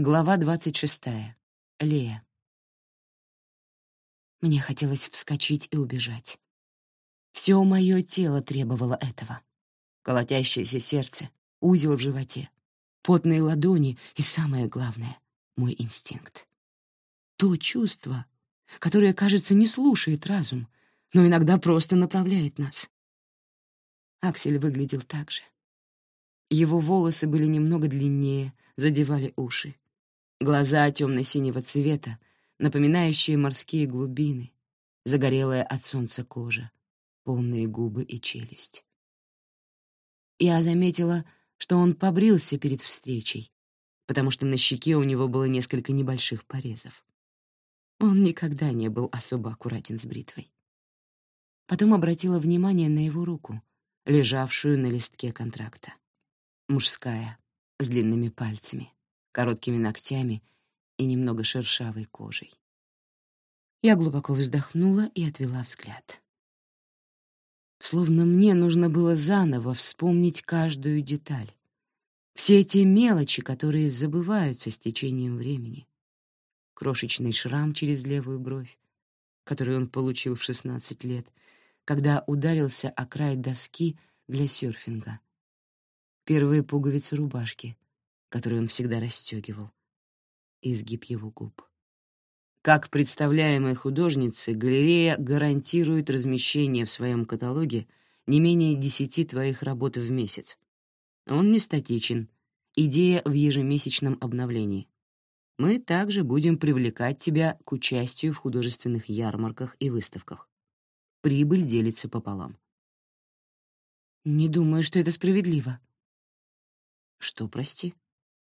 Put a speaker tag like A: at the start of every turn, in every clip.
A: Глава двадцать шестая. Лея. Мне хотелось вскочить и убежать. Все мое тело требовало этого. Колотящееся сердце, узел в животе, потные ладони и, самое главное, мой инстинкт. То чувство, которое, кажется, не слушает разум, но иногда просто направляет нас. Аксель выглядел так же. Его волосы были немного длиннее, задевали уши. Глаза темно-синего цвета, напоминающие морские глубины, загорелая от солнца кожа, полные губы и челюсть. Я заметила, что он побрился перед встречей, потому что на щеке у него было несколько небольших порезов. Он никогда не был особо аккуратен с бритвой. Потом обратила внимание на его руку, лежавшую на листке контракта. Мужская, с длинными пальцами, короткими ногтями и немного шершавой кожей. Я глубоко вздохнула и отвела взгляд. Словно мне нужно было заново вспомнить каждую деталь. Все те мелочи, которые забываются с течением времени. Крошечный шрам через левую бровь, который он получил в 16 лет, когда ударился о край доски для серфинга, первые пуговицы рубашки, которую он всегда расстегивал, изгиб его губ. Как представляемой художнице, галерея гарантирует размещение в своем каталоге не менее десяти твоих работ в месяц. Он не статичен. Идея в ежемесячном обновлении. Мы также будем привлекать тебя к участию в художественных ярмарках и выставках. Прибыль делится пополам. «Не думаю, что это справедливо», «Что, прости?» —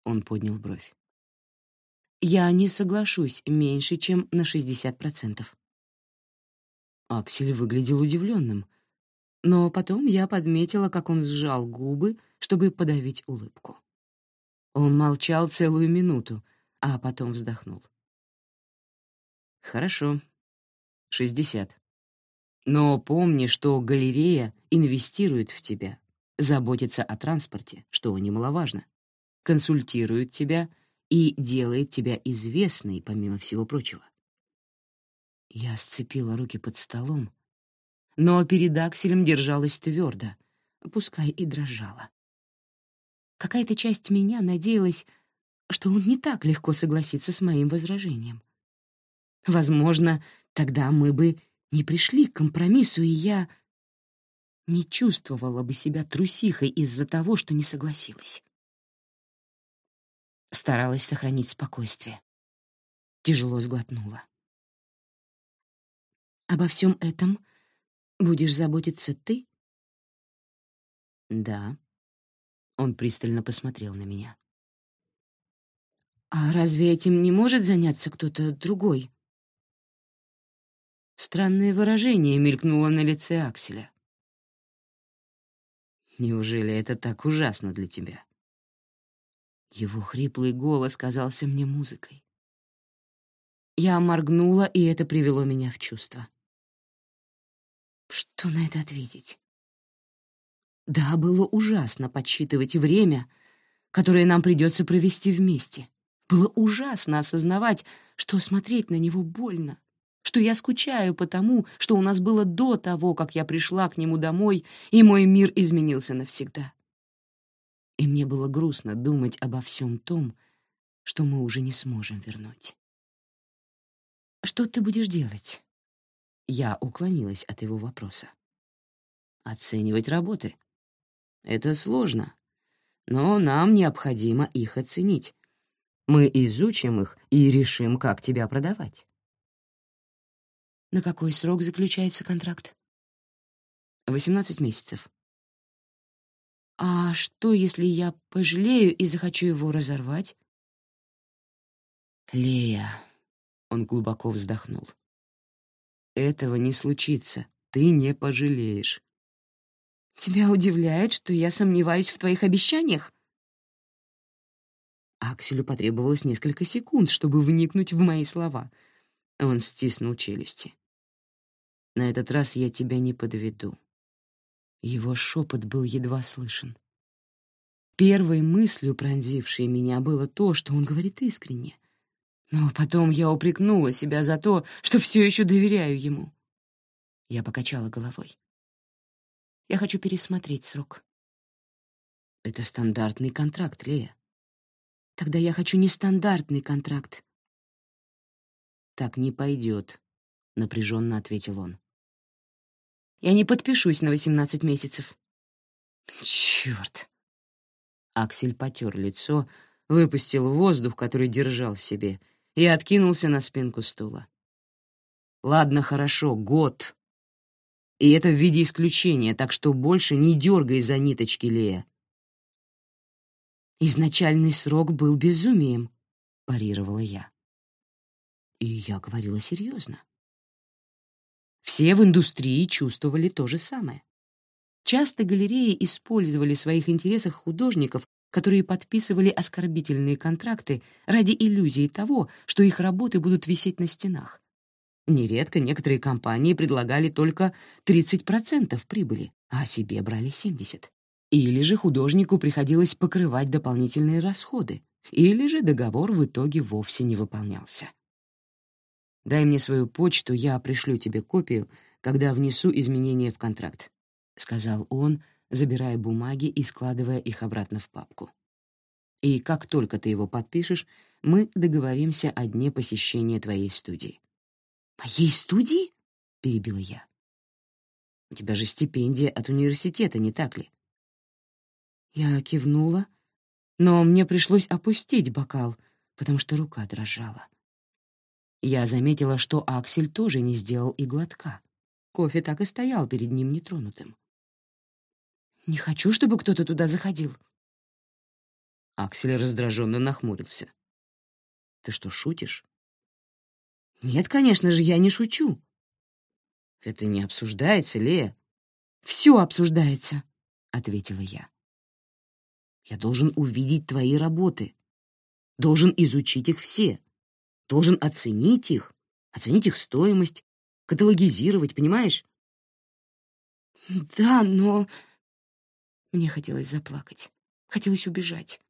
A: он поднял бровь. «Я не соглашусь меньше, чем на 60%. Аксель выглядел удивленным, но потом я подметила, как он сжал губы, чтобы подавить улыбку. Он молчал целую минуту, а потом вздохнул. «Хорошо, 60. Но помни, что галерея инвестирует в тебя, заботится о транспорте, что немаловажно, консультирует тебя и делает тебя известной, помимо всего прочего. Я сцепила руки под столом, но перед Акселем держалась твердо, пускай и дрожала. Какая-то часть меня надеялась, что он не так легко согласится с моим возражением. Возможно, тогда мы бы не пришли к компромиссу, и я не чувствовала бы себя трусихой из-за того, что не согласилась. Старалась сохранить спокойствие. Тяжело сглотнула. «Обо всем этом будешь заботиться ты?» «Да». Он пристально посмотрел на меня. «А разве этим не может заняться кто-то другой?» Странное выражение мелькнуло на лице Акселя. Неужели это так ужасно для тебя?» Его хриплый голос казался мне музыкой. Я моргнула, и это привело меня в чувство. Что на это ответить? Да, было ужасно подсчитывать время, которое нам придется провести вместе. Было ужасно осознавать, что смотреть на него больно, что я скучаю по тому, что у нас было до того, как я пришла к нему домой, и мой мир изменился навсегда. И мне было грустно думать обо всем том, что мы уже не сможем вернуть. «Что ты будешь делать?» Я уклонилась от его вопроса. «Оценивать работы. Это сложно, но нам необходимо их оценить. Мы изучим их и решим, как тебя продавать. На какой срок заключается контракт? 18 месяцев. А что, если я пожалею и захочу его разорвать? Лея, он глубоко вздохнул. Этого не случится, ты не пожалеешь. Тебя удивляет, что я сомневаюсь в твоих обещаниях? Акселю потребовалось несколько секунд, чтобы вникнуть в мои слова. Он стиснул челюсти. На этот раз я тебя не подведу. Его шепот был едва слышен. Первой мыслью, пронзившей меня, было то, что он говорит искренне. Но потом я упрекнула себя за то, что все еще доверяю ему. Я покачала головой. Я хочу пересмотреть срок. Это стандартный контракт, Лея. Тогда я хочу нестандартный контракт. Так не пойдет, напряженно ответил он. Я не подпишусь на 18 месяцев. Черт! Аксель потер лицо, выпустил воздух, который держал в себе, и откинулся на спинку стула. «Ладно, хорошо, год. И это в виде исключения, так что больше не дергай за ниточки, Лея». «Изначальный срок был безумием», — парировала я. И я говорила серьезно. Все в индустрии чувствовали то же самое. Часто галереи использовали в своих интересах художников которые подписывали оскорбительные контракты ради иллюзии того, что их работы будут висеть на стенах. Нередко некоторые компании предлагали только 30% прибыли, а себе брали 70%. Или же художнику приходилось покрывать дополнительные расходы, или же договор в итоге вовсе не выполнялся. «Дай мне свою почту, я пришлю тебе копию, когда внесу изменения в контракт», — сказал он, забирая бумаги и складывая их обратно в папку. «И как только ты его подпишешь, мы договоримся о дне посещения твоей студии». «Моей студии?» — перебила я. «У тебя же стипендия от университета, не так ли?» Я кивнула, но мне пришлось опустить бокал, потому что рука дрожала. Я заметила, что Аксель тоже не сделал и глотка. Кофе так и стоял перед ним нетронутым. Не хочу, чтобы кто-то туда заходил. Аксель раздраженно нахмурился. Ты что, шутишь? Нет, конечно же, я не шучу. Это не обсуждается, Лея. Все обсуждается, ответила я. Я должен увидеть твои работы. Должен изучить их все. Должен оценить их, оценить их стоимость, каталогизировать, понимаешь? Да, но мне хотелось заплакать. Хотелось убежать.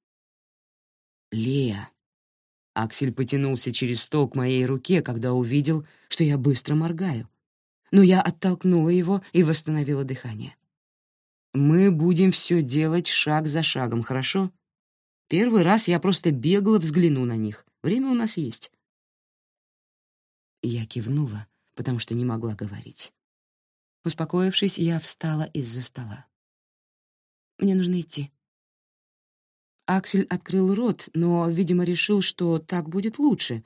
A: «Лея!» Аксель потянулся через стол к моей руке, когда увидел, что я быстро моргаю. Но я оттолкнула его и восстановила дыхание. «Мы будем все делать шаг за шагом, хорошо? Первый раз я просто бегло взгляну на них. Время у нас есть». Я кивнула, потому что не могла говорить. Успокоившись, я встала из-за стола. Мне нужно идти». Аксель открыл рот, но, видимо, решил, что так будет лучше,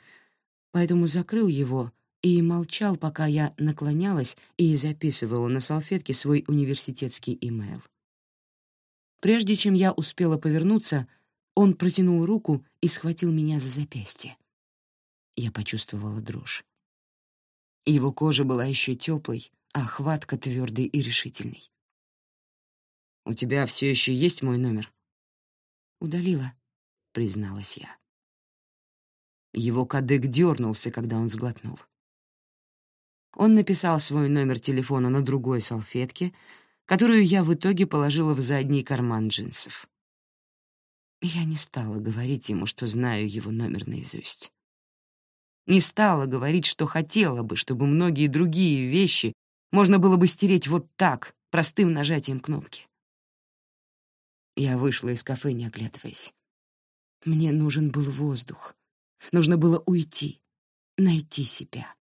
A: поэтому закрыл его и молчал, пока я наклонялась и записывала на салфетке свой университетский имейл. Прежде чем я успела повернуться, он протянул руку и схватил меня за запястье. Я почувствовала дрожь. Его кожа была еще теплой, а хватка твердой и решительной. «У тебя все еще есть мой номер?» «Удалила», — призналась я. Его кадык дернулся, когда он сглотнул. Он написал свой номер телефона на другой салфетке, которую я в итоге положила в задний карман джинсов. Я не стала говорить ему, что знаю его номер наизусть. Не стала говорить, что хотела бы, чтобы многие другие вещи можно было бы стереть вот так, простым нажатием кнопки. Я вышла из кафе, не оглядываясь. Мне нужен был воздух. Нужно было уйти, найти себя.